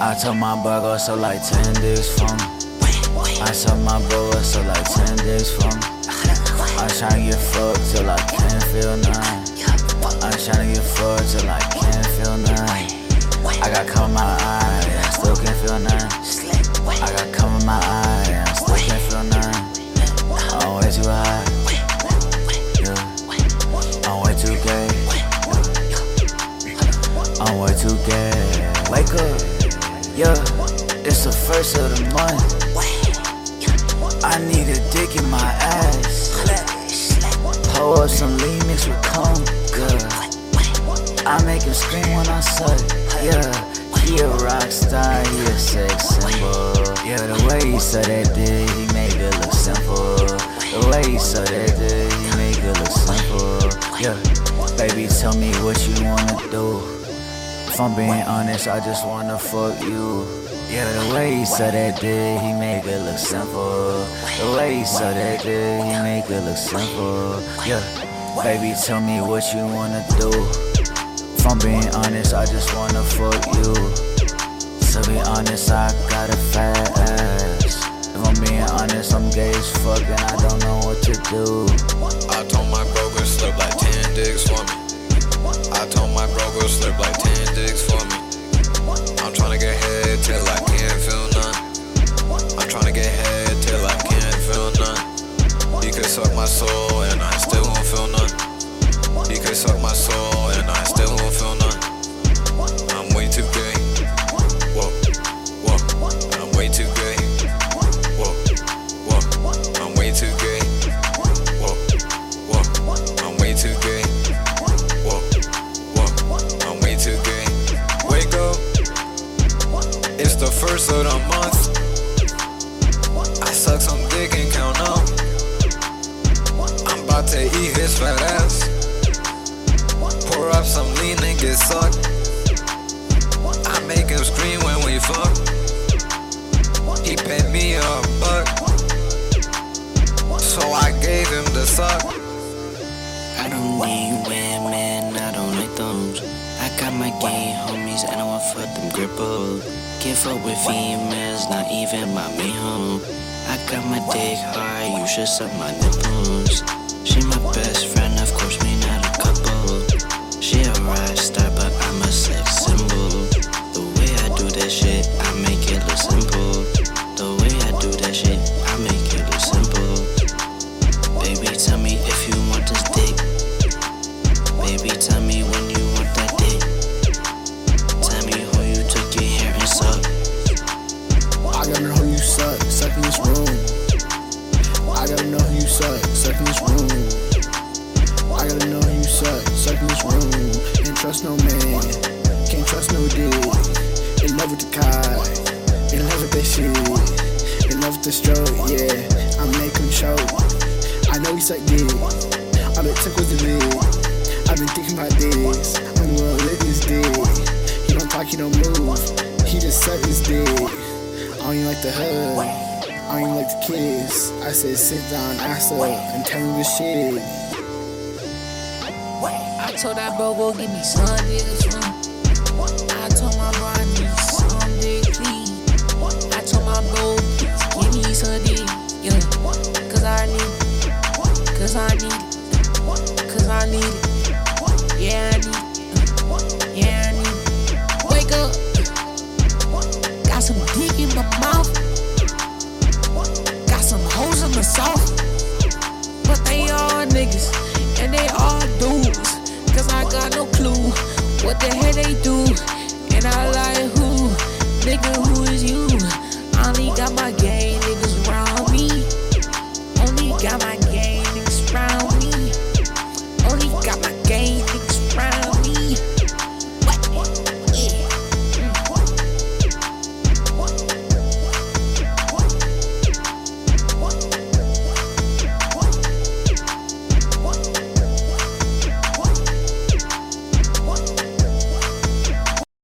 I told my bro go so like 10 dicks me. I told my bro go so like 10 dicks for me. I'm tryna get fucked till I can't feel none. I'm tryna get fucked till I can't feel none. I got in my eye, and I still can't feel none. I got in my eye, and I still can't feel none. I'm way too high. Yeah. I'm way too gay. I'm way too gay. Wake up, yeah. It's the first of the month. I need a dick in my ass. Pour up some lean mixed with good. I make him scream when I suck, yeah. He a rock star, he a sex symbol. Yeah, the way he said that dick, he make it look simple. The way he said that dick, he make it look simple. Yeah, baby, tell me what you wanna do. If I'm being honest, I just wanna fuck you. Yeah, the way he said that dick, he make it look simple. The way he said that dick, he make it look simple. Yeah, baby, tell me what you wanna do. If I'm being honest, I just wanna fuck you. To be honest, I got a fat ass. If I'm being honest, I'm gay as fuck and I don't know what to do. I told my bro go slip like 10 dicks for me. I told my bro go slip like 10 first the month. I suck some dick and count up. I'm about to eat his fat ass. Pour up some lean and get sucked. I make him scream when we fuck. He paid me a buck. So I gave him the suck. I don't need women, I don't like those. I got my gay homies I want for them gripples. Give up with females, not even my main home. I got my dick hard, you should suck my nipples. She my best friend, of course we not a couple. She a rock star, but I'm a sex symbol. The way I do that shit, I make it look simple. The way I do that shit, I make it look simple. Baby, tell me if you want this dick. Baby, tell me when this room. I gotta know you suck, suck in this room. Can't trust no man, can't trust no dick. In love with the cock, in love with that shit. In love with the stroke, yeah. I make him choke. I know he suck dick. All it took was the dick. I've been thinking about this. I'm gonna lick his dick. He don't talk, he don't move. He just suck his dick. I don't even like the hug. I don't like the kiss. I said sit down, ass up, and tell me the shit. I told that bro go give me some niggas. I told my need some dick, please. I told my bro give me some dick, yeah. Cause I need it. Cause I need it. Cause I need it. Yeah, I need. They do. And I like who, nigga, who